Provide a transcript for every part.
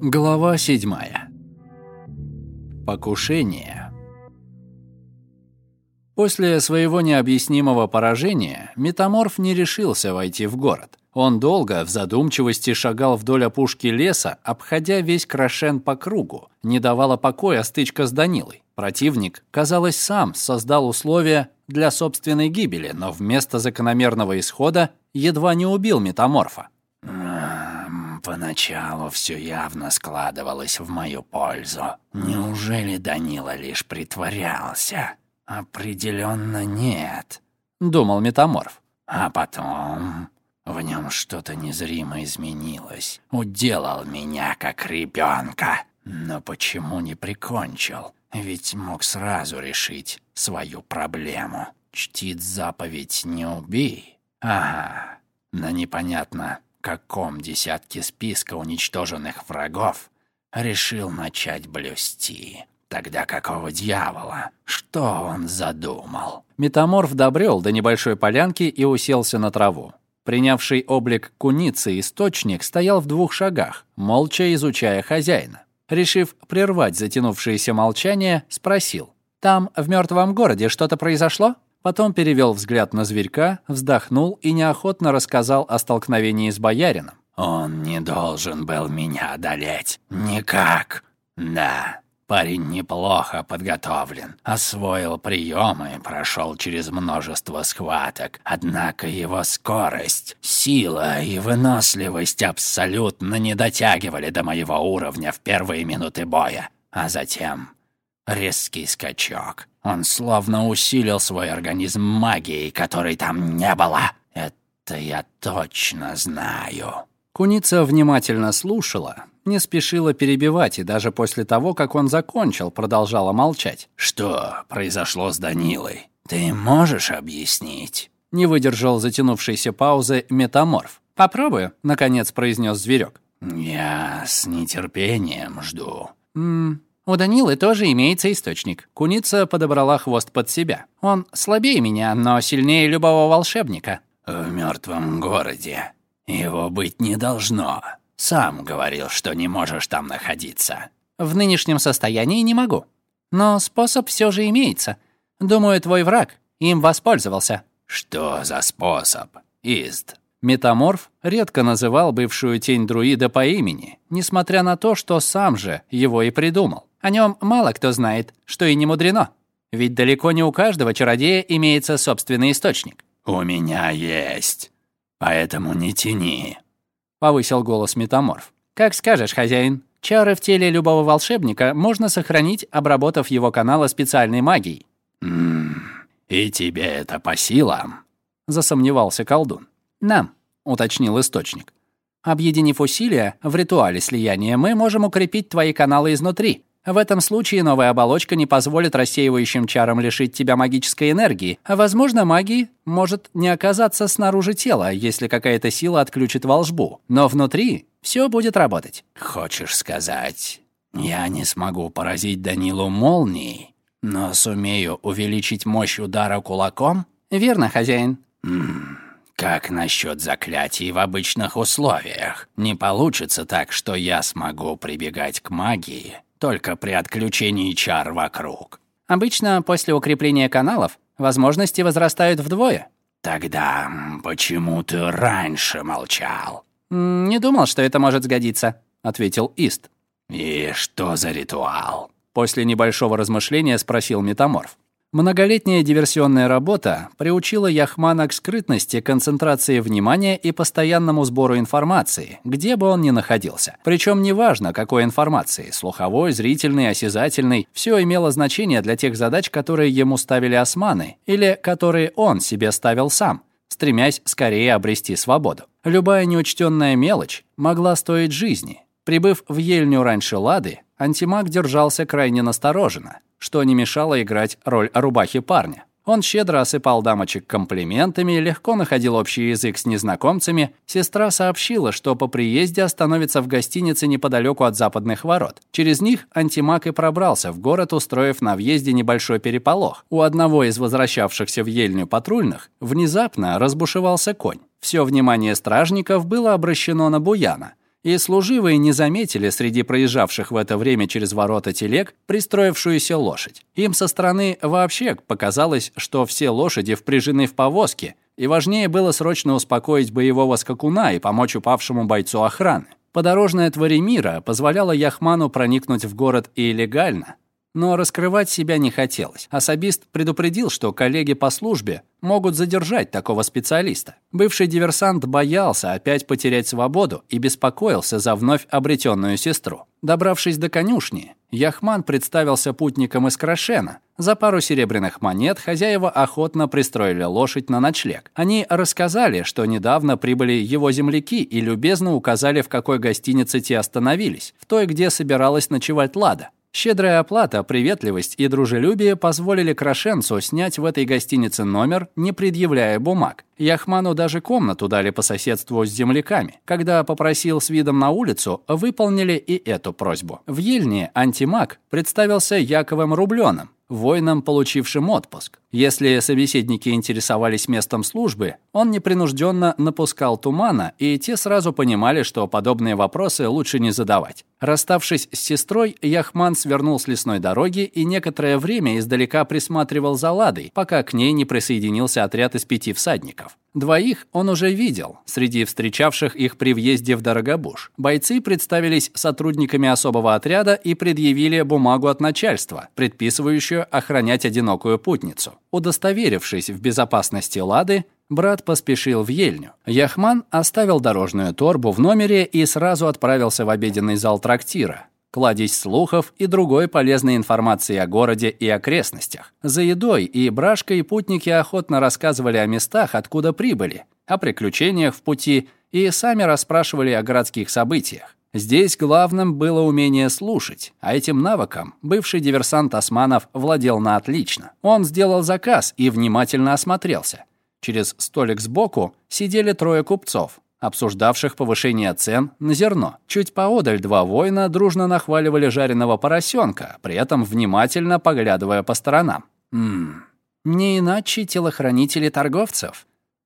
Глава седьмая. Покушение. После своего необъяснимого поражения Метаморф не решился войти в город. Он долго в задумчивости шагал вдоль опушки леса, обходя весь Крашен по кругу. Не давала покоя стычка с Данилой. Противник, казалось, сам создал условия для собственной гибели, но вместо закономерного исхода едва не убил Метаморфа. Поначалу все явно складывалось в мою пользу. Неужели Данила лишь притворялся? Определенно нет, думал метаморф. А потом в нем что-то незримо изменилось. Уделал меня как ребенка. Но почему не прикончил? Ведь мог сразу решить свою проблему. Чтит заповедь «не убей». Ага, на непонятно каком десятке списка уничтоженных врагов решил начать блюсти. Тогда какого дьявола? Что он задумал? Метаморф добрел до небольшой полянки и уселся на траву. Принявший облик куницы источник стоял в двух шагах, молча изучая хозяина. Решив прервать затянувшееся молчание, спросил. «Там, в мертвом городе, что-то произошло?» Потом перевел взгляд на зверька, вздохнул и неохотно рассказал о столкновении с боярином. «Он не должен был меня одолеть. Никак. Да, парень неплохо подготовлен, освоил приемы, прошел через множество схваток. Однако его скорость, сила и выносливость абсолютно не дотягивали до моего уровня в первые минуты боя. А затем резкий скачок. Он словно усилил свой организм магией, которой там не было. Это я точно знаю. Куница внимательно слушала, не спешила перебивать и даже после того, как он закончил, продолжала молчать. «Что произошло с Данилой? Ты можешь объяснить?» Не выдержал затянувшейся паузы метаморф. «Попробую», — наконец произнес зверек. «Я с нетерпением жду». «М у Данилы тоже имеется источник. Куница подобрала хвост под себя. Он слабее меня, но сильнее любого волшебника. В мертвом городе его быть не должно. Сам говорил, что не можешь там находиться. В нынешнем состоянии не могу. Но способ все же имеется. Думаю, твой враг им воспользовался. Что за способ? Ист. Метаморф редко называл бывшую тень друида по имени, несмотря на то, что сам же его и придумал. О нем мало кто знает, что и не мудрено. Ведь далеко не у каждого чародея имеется собственный источник. «У меня есть, поэтому не тяни», — повысил голос метаморф. «Как скажешь, хозяин. Чары в теле любого волшебника можно сохранить, обработав его каналы специальной магией». «Ммм, и тебе это по силам?» — засомневался колдун. «Нам», — уточнил источник. «Объединив усилия в ритуале слияния, мы можем укрепить твои каналы изнутри, в этом случае новая оболочка не позволит рассеивающим чарам лишить тебя магической энергии, а, возможно, магии может не оказаться снаружи тела, если какая-то сила отключит волжбу. Но внутри все будет работать. Хочешь сказать, я не смогу поразить Данилу молнией, но сумею увеличить мощь удара кулаком? Верно, хозяин. М как насчет заклятий в обычных условиях? Не получится так, что я смогу прибегать к магии только при отключении чар вокруг. Обычно после укрепления каналов возможности возрастают вдвое. Тогда почему ты раньше молчал? Не думал, что это может сгодиться, ответил Ист. И что за ритуал? После небольшого размышления спросил метаморф. Многолетняя диверсионная работа приучила Яхмана к скрытности, концентрации внимания и постоянному сбору информации, где бы он ни находился. Причем неважно, какой информации – слуховой, зрительной, осязательной – все имело значение для тех задач, которые ему ставили османы, или которые он себе ставил сам, стремясь скорее обрести свободу. Любая неучтенная мелочь могла стоить жизни. Прибыв в Ельню раньше Лады, антимаг держался крайне настороженно – что не мешало играть роль рубахи парня. Он щедро осыпал дамочек комплиментами, легко находил общий язык с незнакомцами. Сестра сообщила, что по приезде остановится в гостинице неподалеку от западных ворот. Через них антимаг и пробрался в город, устроив на въезде небольшой переполох. У одного из возвращавшихся в Ельню патрульных внезапно разбушевался конь. Все внимание стражников было обращено на Буяна, И служивые не заметили среди проезжавших в это время через ворота телег пристроившуюся лошадь. Им со стороны вообще показалось, что все лошади впряжены в повозки, и важнее было срочно успокоить боевого скакуна и помочь упавшему бойцу охраны. Подорожная Творимира позволяла Яхману проникнуть в город и легально, но раскрывать себя не хотелось. Особист предупредил, что коллеги по службе могут задержать такого специалиста. Бывший диверсант боялся опять потерять свободу и беспокоился за вновь обретенную сестру. Добравшись до конюшни, Яхман представился путником из Крашена. За пару серебряных монет хозяева охотно пристроили лошадь на ночлег. Они рассказали, что недавно прибыли его земляки и любезно указали, в какой гостинице те остановились, в той, где собиралась ночевать Лада. Щедрая оплата, приветливость и дружелюбие позволили Крашенцу снять в этой гостинице номер, не предъявляя бумаг. Яхману даже комнату дали по соседству с земляками. Когда попросил с видом на улицу, выполнили и эту просьбу. В Ельне антимаг представился Яковым Рубленым, воинам, получившим отпуск. Если собеседники интересовались местом службы, он непринужденно напускал тумана, и те сразу понимали, что подобные вопросы лучше не задавать. Расставшись с сестрой, Яхман свернул с лесной дороги и некоторое время издалека присматривал за Ладой, пока к ней не присоединился отряд из пяти всадников. Двоих он уже видел среди встречавших их при въезде в Дорогобуж. Бойцы представились сотрудниками особого отряда и предъявили бумагу от начальства, предписывающую охранять одинокую путницу. Удостоверившись в безопасности Лады, брат поспешил в Ельню. Яхман оставил дорожную торбу в номере и сразу отправился в обеденный зал трактира, кладезь слухов и другой полезной информации о городе и окрестностях. За едой и брашкой путники охотно рассказывали о местах, откуда прибыли, о приключениях в пути и сами расспрашивали о городских событиях. Здесь главным было умение слушать, а этим навыком бывший диверсант Османов владел на отлично. Он сделал заказ и внимательно осмотрелся. Через столик сбоку сидели трое купцов, обсуждавших повышение цен на зерно. Чуть поодаль два воина дружно нахваливали жареного поросенка, при этом внимательно поглядывая по сторонам. «Ммм, не иначе телохранители торговцев»,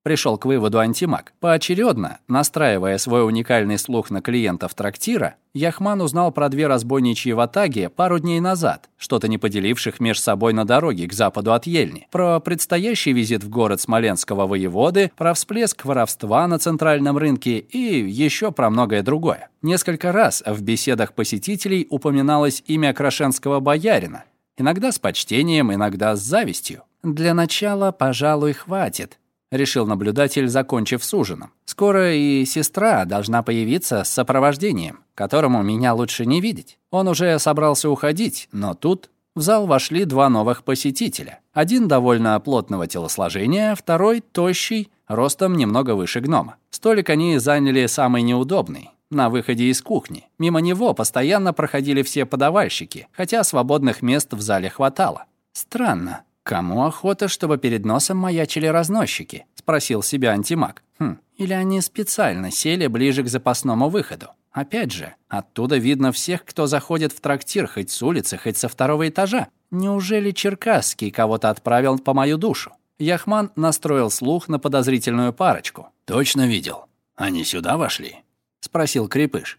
пришел к выводу антимаг. Поочередно, настраивая свой уникальный слух на клиентов трактира, Яхман узнал про две разбойничьи ватаги пару дней назад, что-то не поделивших меж собой на дороге к западу от Ельни, про предстоящий визит в город Смоленского воеводы, про всплеск воровства на центральном рынке и еще про многое другое. Несколько раз в беседах посетителей упоминалось имя крашенского боярина, иногда с почтением, иногда с завистью. «Для начала, пожалуй, хватит», — решил наблюдатель, закончив с ужином. «Скоро и сестра должна появиться с сопровождением, которому меня лучше не видеть». Он уже собрался уходить, но тут в зал вошли два новых посетителя. Один довольно плотного телосложения, второй тощий, ростом немного выше гнома. Столик они заняли самый неудобный, на выходе из кухни. Мимо него постоянно проходили все подавальщики, хотя свободных мест в зале хватало. Странно, «Кому охота, чтобы перед носом маячили разносчики?» — спросил себя антимаг. «Хм, или они специально сели ближе к запасному выходу? Опять же, оттуда видно всех, кто заходит в трактир хоть с улицы, хоть со второго этажа. Неужели Черкасский кого-то отправил по мою душу?» Яхман настроил слух на подозрительную парочку. «Точно видел. Они сюда вошли?» — спросил Крепыш.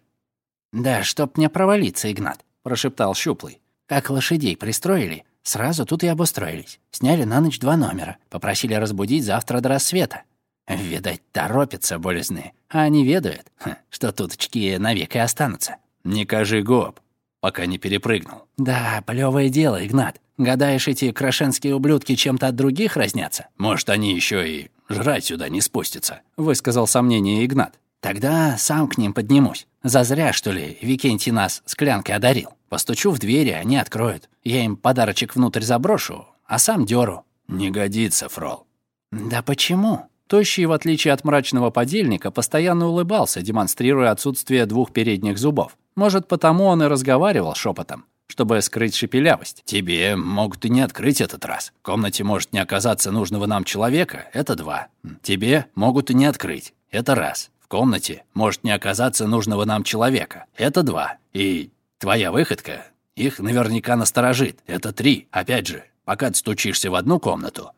«Да чтоб мне провалиться, Игнат», — прошептал Щуплый. «Как лошадей пристроили, Сразу тут и обустроились. Сняли на ночь два номера. Попросили разбудить завтра до рассвета. Видать, торопятся болезные. А они ведают, что туточки навек и останутся. Не кажи гоп, пока не перепрыгнул. Да, плевое дело, Игнат. Гадаешь, эти крашенские ублюдки чем-то от других разнятся? Может, они еще и жрать сюда не спустятся, высказал сомнение Игнат. Тогда сам к ним поднимусь. Зазря, что ли, Викентий нас склянкой одарил. Постучу в двери, они откроют. Я им подарочек внутрь заброшу, а сам дёру. Не годится, Фрол. Да почему? Тощий, в отличие от мрачного подельника, постоянно улыбался, демонстрируя отсутствие двух передних зубов. Может, потому он и разговаривал шепотом, чтобы скрыть шепелявость. «Тебе могут и не открыть этот раз. В комнате может не оказаться нужного нам человека. Это два. Тебе могут и не открыть. Это раз. В комнате может не оказаться нужного нам человека. Это два. И Твоя выходка их наверняка насторожит. Это три. Опять же, пока ты стучишься в одну комнату,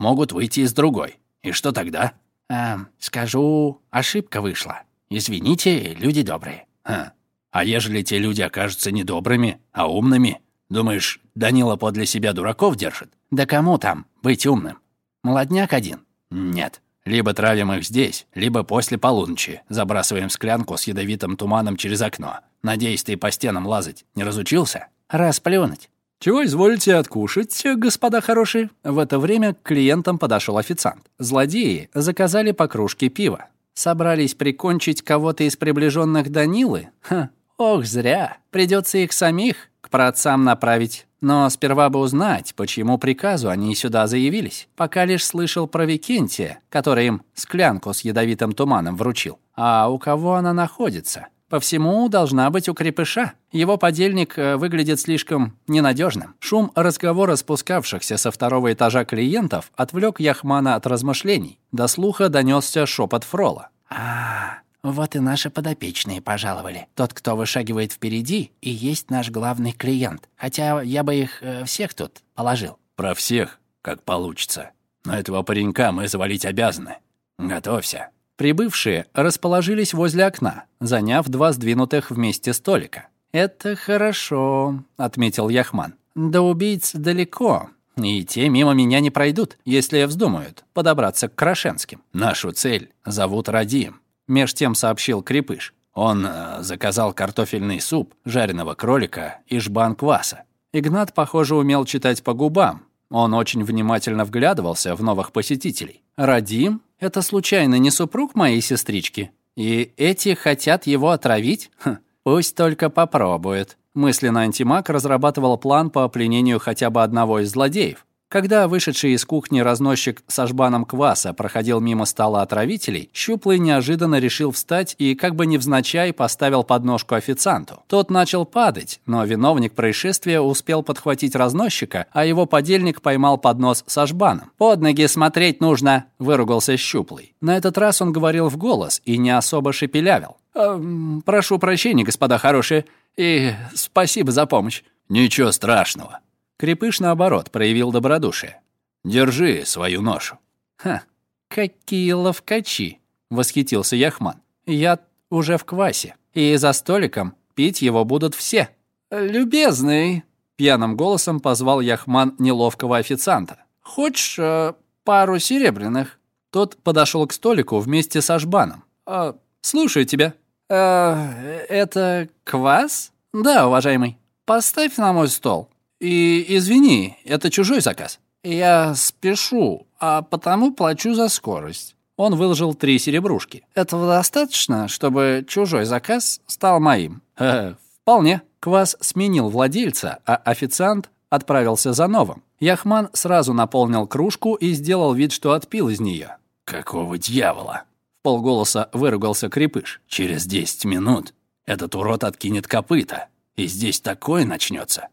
могут выйти из другой. И что тогда? Эм, скажу, ошибка вышла. Извините, люди добрые. Ха. А ежели те люди окажутся недобрыми, а умными? Думаешь, Данила подле себя дураков держит? Да кому там быть умным? Молодняк один? Нет. Либо травим их здесь, либо после полуночи забрасываем склянку с ядовитым туманом через окно. Надеюсь, ты по стенам лазать не разучился? Расплюнуть. «Чего изволите откушать, господа хорошие?» В это время к клиентам подошел официант. Злодеи заказали по кружке пива. Собрались прикончить кого-то из приближенных Данилы? Ха, ох, зря. Придется их самих к праотцам направить. Но сперва бы узнать, почему приказу они сюда заявились. Пока лишь слышал про Викентия, который им склянку с ядовитым туманом вручил. А у кого она находится? По всему должна быть у крепыша. Его подельник э, выглядит слишком ненадежным. Шум разговора спускавшихся со второго этажа клиентов отвлек Яхмана от размышлений. До слуха донесся шепот Фрола. «А, вот и наши подопечные пожаловали. Тот, кто вышагивает впереди, и есть наш главный клиент. Хотя я бы их э, всех тут положил». «Про всех, как получится. Но этого паренька мы завалить обязаны. Готовься». Прибывшие расположились возле окна, заняв два сдвинутых вместе столика. «Это хорошо», — отметил Яхман. «До убийц далеко, и те мимо меня не пройдут, если вздумают подобраться к Крашенским. Нашу цель зовут Радим», — меж тем сообщил Крепыш. Он э, заказал картофельный суп, жареного кролика и жбан кваса. Игнат, похоже, умел читать по губам. Он очень внимательно вглядывался в новых посетителей. «Радим это случайно не супруг моей сестрички? И эти хотят его отравить? Хм, пусть только попробует. Мысленно антимаг разрабатывал план по пленению хотя бы одного из злодеев. Когда вышедший из кухни разносчик со жбаном кваса проходил мимо стола отравителей, Щуплый неожиданно решил встать и как бы невзначай поставил подножку официанту. Тот начал падать, но виновник происшествия успел подхватить разносчика, а его подельник поймал поднос со жбаном. «Под ноги смотреть нужно!» – выругался Щуплый. На этот раз он говорил в голос и не особо шепелявил. «Э, «Прошу прощения, господа хорошие, и спасибо за помощь». «Ничего страшного», Крепыш, наоборот, проявил добродушие. «Держи свою ношу». «Ха, какие ловкачи!» — восхитился Яхман. «Я уже в квасе, и за столиком пить его будут все». «Любезный!» — пьяным голосом позвал Яхман неловкого официанта. «Хочешь э, пару серебряных?» Тот подошел к столику вместе со жбаном. «Э, «Слушаю тебя». «Э, «Это квас?» «Да, уважаемый. Поставь на мой стол». И извини, это чужой заказ. Я спешу, а потому плачу за скорость. Он выложил три серебрушки. Этого достаточно, чтобы чужой заказ стал моим? Э, вполне. Квас сменил владельца, а официант отправился за новым. Яхман сразу наполнил кружку и сделал вид, что отпил из нее. «Какого дьявола?» В полголоса выругался Крепыш. «Через десять минут этот урод откинет копыта, и здесь такое начнется.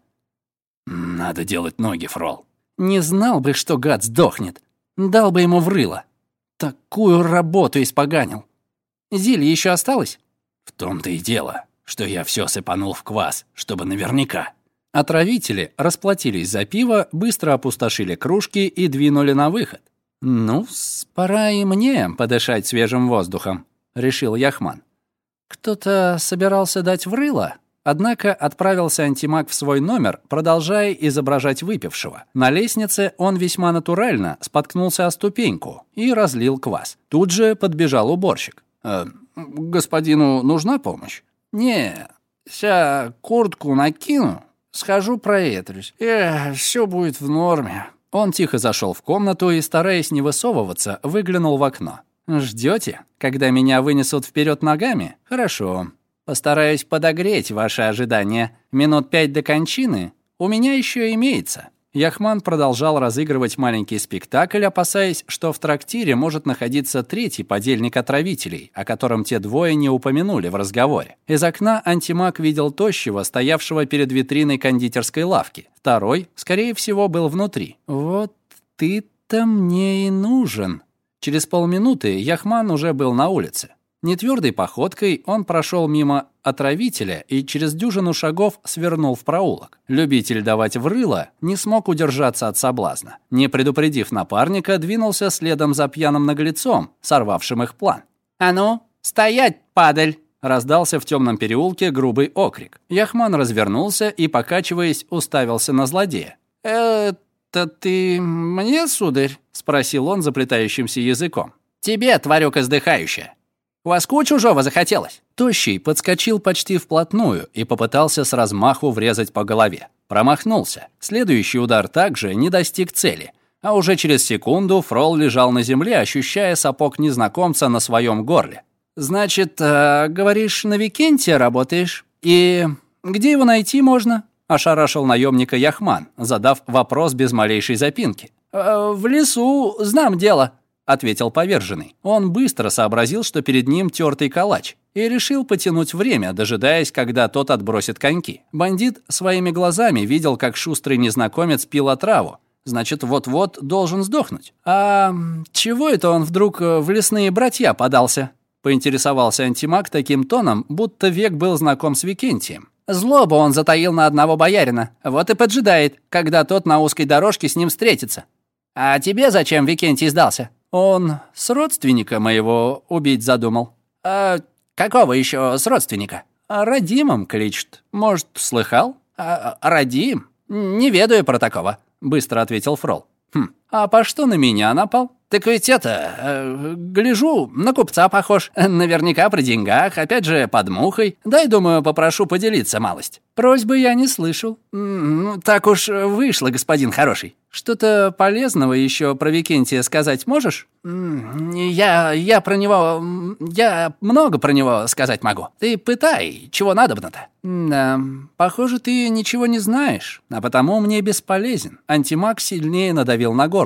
«Надо делать ноги, Фрол». «Не знал бы, что гад сдохнет. Дал бы ему в рыло. Такую работу испоганил. Зелье еще осталось?» «В том-то и дело, что я все сыпанул в квас, чтобы наверняка». Отравители расплатились за пиво, быстро опустошили кружки и двинули на выход. «Ну, пора и мне подышать свежим воздухом», — решил Яхман. «Кто-то собирался дать в рыло?» Однако отправился антимаг в свой номер, продолжая изображать выпившего. На лестнице он весьма натурально споткнулся о ступеньку и разлил квас. Тут же подбежал уборщик. «Э, «Господину нужна помощь?» «Не, ся куртку накину, схожу проветрюсь, и все будет в норме». Он тихо зашел в комнату и, стараясь не высовываться, выглянул в окно. «Ждете, когда меня вынесут вперед ногами? Хорошо. Постараюсь подогреть ваши ожидания. Минут пять до кончины у меня еще имеется». Яхман продолжал разыгрывать маленький спектакль, опасаясь, что в трактире может находиться третий подельник отравителей, о котором те двое не упомянули в разговоре. Из окна антимаг видел тощего, стоявшего перед витриной кондитерской лавки. Второй, скорее всего, был внутри. «Вот ты-то мне и нужен». Через полминуты Яхман уже был на улице. Нетвердой походкой он прошел мимо отравителя и через дюжину шагов свернул в проулок. Любитель давать в рыло не смог удержаться от соблазна. Не предупредив напарника, двинулся следом за пьяным наглецом, сорвавшим их план. «А ну, стоять, падаль!» Раздался в темном переулке грубый окрик. Яхман развернулся и, покачиваясь, уставился на злодея. «Это ты мне, сударь?» — спросил он заплетающимся языком. «Тебе, тварюка издыхающая. Воску чужого захотелось?» Тощий подскочил почти вплотную и попытался с размаху врезать по голове. Промахнулся. Следующий удар также не достиг цели. А уже через секунду Фрол лежал на земле, ощущая сапог незнакомца на своем горле. «Значит, э, говоришь, на Викенте работаешь? И где его найти можно?» Ошарашил наемника Яхман, задав вопрос без малейшей запинки. «Э, «В лесу, знам дело», — ответил поверженный. Он быстро сообразил, что перед ним тертый калач, и решил потянуть время, дожидаясь, когда тот отбросит коньки. Бандит своими глазами видел, как шустрый незнакомец пил отраву, значит, вот-вот должен сдохнуть. «А чего это он вдруг в лесные братья подался?» поинтересовался антимаг таким тоном, будто век был знаком с Викентием. Злобу он затаил на одного боярина, вот и поджидает, когда тот на узкой дорожке с ним встретится. А тебе зачем Викентий сдался? Он с родственника моего убить задумал. А какого еще с родственника? А Радимом кличет. Может, слыхал? А, Радим? Не ведаю про такого, быстро ответил Фрол. Хм, а по что на меня напал? «Так ведь это... Э, гляжу, на купца похож. Наверняка при деньгах, опять же, под мухой. Дай, думаю, попрошу поделиться малость». Просьбы я не слышал. Ну, так уж вышло, господин хороший. Что-то полезного еще про Викентия сказать можешь? Я... я про него... я много про него сказать могу. Ты пытай, чего надобно-то? Да, похоже, ты ничего не знаешь, а потому мне бесполезен. Антимаг сильнее надавил на горло.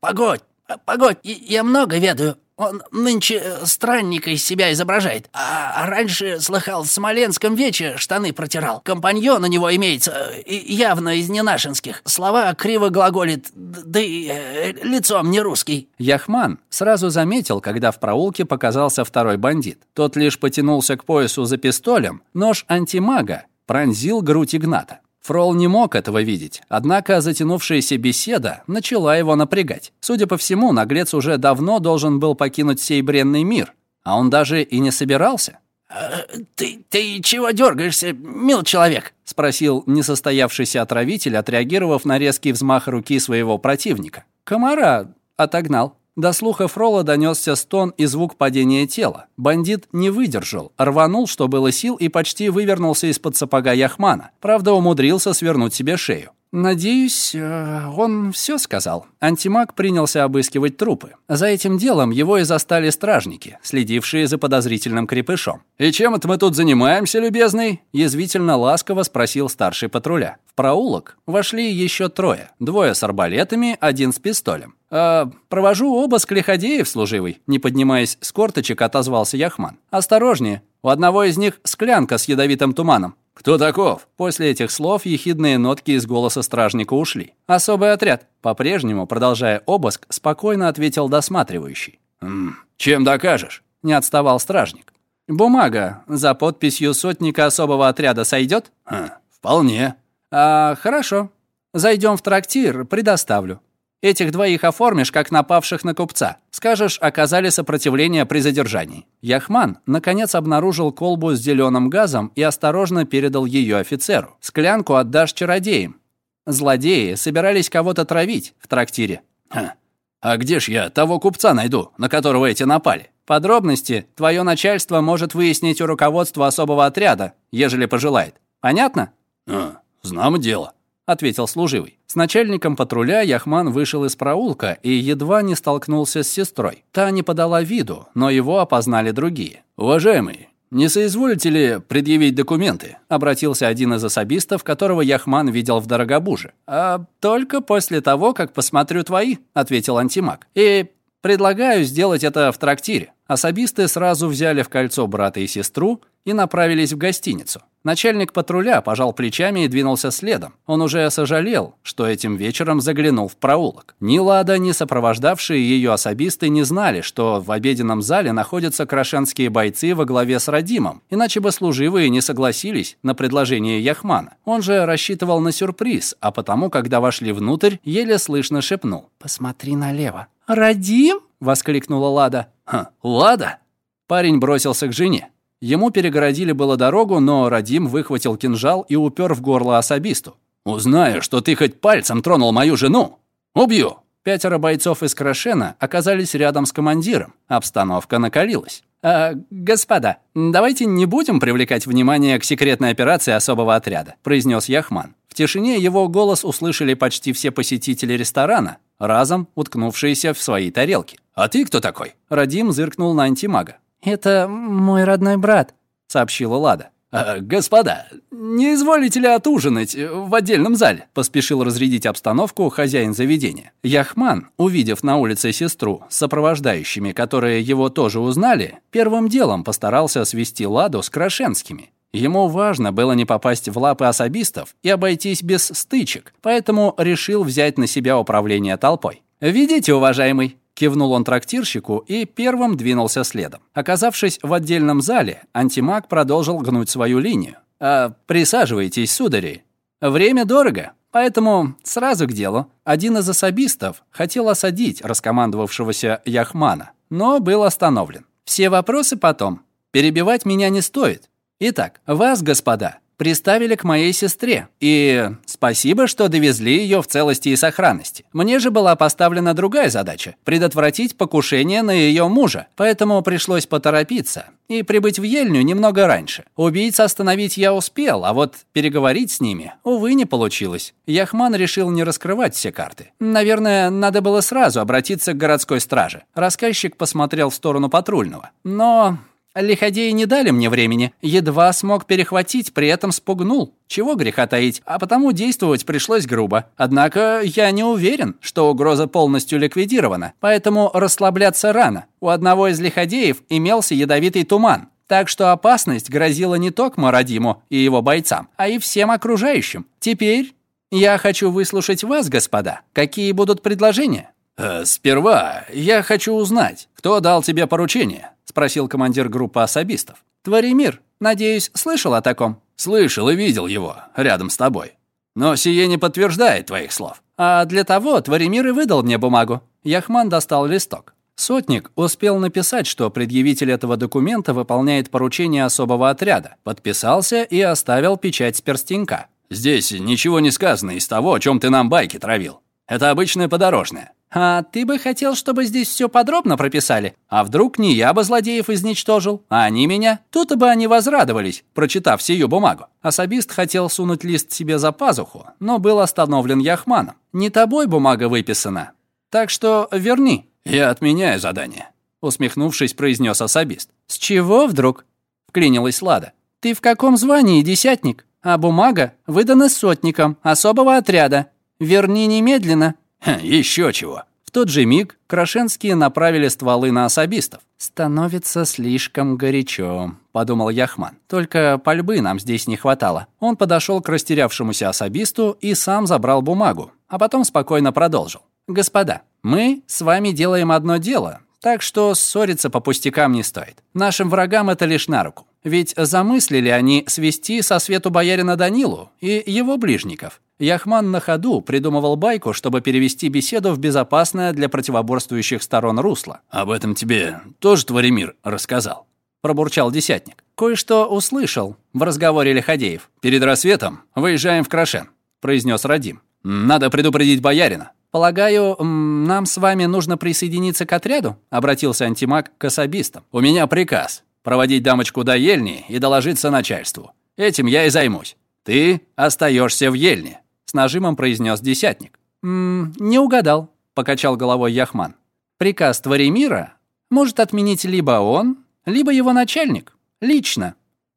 Погодь, «Погодь, я много ведаю. Он нынче э, странника из себя изображает. А раньше, слыхал, в Смоленском вече штаны протирал. Компаньон у него имеется, явно из ненашинских. Слова криво глаголит, да и э, лицом не русский». Яхман сразу заметил, когда в проулке показался второй бандит. Тот лишь потянулся к поясу за пистолем. Нож антимага пронзил грудь Игната. Фрол не мог этого видеть, однако затянувшаяся беседа начала его напрягать. Судя по всему, наглец уже давно должен был покинуть сей бренный мир, а он даже и не собирался. «А, «Ты, ты чего дергаешься, мил человек?» — спросил несостоявшийся отравитель, отреагировав на резкий взмах руки своего противника. «Комара отогнал», до слуха Фрола донесся стон и звук падения тела. Бандит не выдержал, рванул, что было сил, и почти вывернулся из-под сапога Яхмана. Правда, умудрился свернуть себе шею. «Надеюсь, э, он все сказал». Антимаг принялся обыскивать трупы. За этим делом его и застали стражники, следившие за подозрительным крепышом. «И чем это мы тут занимаемся, любезный?» Язвительно ласково спросил старший патруля. В проулок вошли еще трое. Двое с арбалетами, один с пистолем. «Э, «Провожу обыск лиходеев, служивый», не поднимаясь с корточек, отозвался Яхман. «Осторожнее, у одного из них склянка с ядовитым туманом. «Кто таков?» После этих слов ехидные нотки из голоса стражника ушли. «Особый отряд». По-прежнему, продолжая обыск, спокойно ответил досматривающий. «М чем докажешь?» Не отставал стражник. «Бумага за подписью сотника особого отряда сойдет?» хм, «Вполне». «А, хорошо. Зайдем в трактир, предоставлю. Этих двоих оформишь, как напавших на купца. Скажешь, оказали сопротивление при задержании». Яхман, наконец, обнаружил колбу с зеленым газом и осторожно передал ее офицеру. «Склянку отдашь чародеям». Злодеи собирались кого-то травить в трактире. Ха. «А где ж я того купца найду, на которого эти напали?» «Подробности твое начальство может выяснить у руководства особого отряда, ежели пожелает. Понятно?» «А, знамо дело» ответил служивый. С начальником патруля Яхман вышел из проулка и едва не столкнулся с сестрой. Та не подала виду, но его опознали другие. «Уважаемый, не соизволите ли предъявить документы?» Обратился один из особистов, которого Яхман видел в Дорогобуже. «А только после того, как посмотрю твои», — ответил антимаг. «И предлагаю сделать это в трактире». Особисты сразу взяли в кольцо брата и сестру и направились в гостиницу. Начальник патруля пожал плечами и двинулся следом. Он уже сожалел, что этим вечером заглянул в проулок. Ни Лада, ни сопровождавшие ее особисты не знали, что в обеденном зале находятся крашенские бойцы во главе с Радимом, иначе бы служивые не согласились на предложение Яхмана. Он же рассчитывал на сюрприз, а потому, когда вошли внутрь, еле слышно шепнул «Посмотри налево». «Радим?» — воскликнула Лада. «Ха, Лада?» Парень бросился к жене. Ему перегородили было дорогу, но Радим выхватил кинжал и упер в горло особисту. «Узнаю, что ты хоть пальцем тронул мою жену. Убью!» Пятеро бойцов из Крашена оказались рядом с командиром. Обстановка накалилась. «Э, «Господа, давайте не будем привлекать внимание к секретной операции особого отряда», произнес Яхман. В тишине его голос услышали почти все посетители ресторана, разом уткнувшиеся в свои тарелки. «А ты кто такой?» Радим зыркнул на антимага. «Это мой родной брат», — сообщила Лада. «Э, «Господа, не изволите ли отужинать в отдельном зале?» Поспешил разрядить обстановку хозяин заведения. Яхман, увидев на улице сестру с сопровождающими, которые его тоже узнали, первым делом постарался свести Ладу с Крашенскими. Ему важно было не попасть в лапы особистов и обойтись без стычек, поэтому решил взять на себя управление толпой. «Видите, уважаемый, Кивнул он трактирщику и первым двинулся следом. Оказавшись в отдельном зале, антимаг продолжил гнуть свою линию. «А, «Присаживайтесь, судари. Время дорого, поэтому сразу к делу. Один из особистов хотел осадить раскомандовавшегося Яхмана, но был остановлен. Все вопросы потом. Перебивать меня не стоит. Итак, вас, господа, приставили к моей сестре. И спасибо, что довезли ее в целости и сохранности. Мне же была поставлена другая задача – предотвратить покушение на ее мужа. Поэтому пришлось поторопиться и прибыть в Ельню немного раньше. Убийц остановить я успел, а вот переговорить с ними, увы, не получилось. Яхман решил не раскрывать все карты. Наверное, надо было сразу обратиться к городской страже. Рассказчик посмотрел в сторону патрульного. Но Лиходеи не дали мне времени, едва смог перехватить, при этом спугнул. Чего греха таить, а потому действовать пришлось грубо. Однако я не уверен, что угроза полностью ликвидирована, поэтому расслабляться рано. У одного из лиходеев имелся ядовитый туман. Так что опасность грозила не только Марадиму и его бойцам, а и всем окружающим. Теперь я хочу выслушать вас, господа. Какие будут предложения? Э, «Сперва я хочу узнать, кто дал тебе поручение?» — спросил командир группы особистов. «Творимир, надеюсь, слышал о таком?» «Слышал и видел его, рядом с тобой. Но сие не подтверждает твоих слов». «А для того Творимир и выдал мне бумагу». Яхман достал листок. Сотник успел написать, что предъявитель этого документа выполняет поручение особого отряда, подписался и оставил печать с перстенька. «Здесь ничего не сказано из того, о чем ты нам байки травил. Это обычное подорожное. «А ты бы хотел, чтобы здесь все подробно прописали? А вдруг не я бы злодеев изничтожил, а они меня? Тут бы они возрадовались, прочитав сию бумагу». Особист хотел сунуть лист себе за пазуху, но был остановлен Яхманом. «Не тобой бумага выписана, так что верни». «Я отменяю задание», — усмехнувшись, произнес особист. «С чего вдруг?» — вклинилась Лада. «Ты в каком звании, десятник? А бумага выдана сотником особого отряда. Верни немедленно». «Еще чего!» В тот же миг Крашенские направили стволы на особистов. «Становится слишком горячо», — подумал Яхман. «Только пальбы нам здесь не хватало». Он подошел к растерявшемуся особисту и сам забрал бумагу, а потом спокойно продолжил. «Господа, мы с вами делаем одно дело, так что ссориться по пустякам не стоит. Нашим врагам это лишь на руку. Ведь замыслили они свести со свету боярина Данилу и его ближников. Яхман на ходу придумывал байку, чтобы перевести беседу в безопасное для противоборствующих сторон русло. «Об этом тебе тоже Творимир рассказал?» Пробурчал десятник. «Кое-что услышал в разговоре Лиходеев. Перед рассветом выезжаем в Крашен», — произнес Радим. «Надо предупредить боярина». «Полагаю, нам с вами нужно присоединиться к отряду?» — обратился антимаг к особистам. «У меня приказ проводить дамочку до Ельни и доложиться начальству. Этим я и займусь. Ты остаешься в Ельне», — с нажимом произнес десятник. «М «Не угадал», — покачал головой Яхман. «Приказ Творимира может отменить либо он, либо его начальник, лично.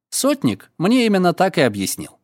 Сотник мне именно так и объяснил».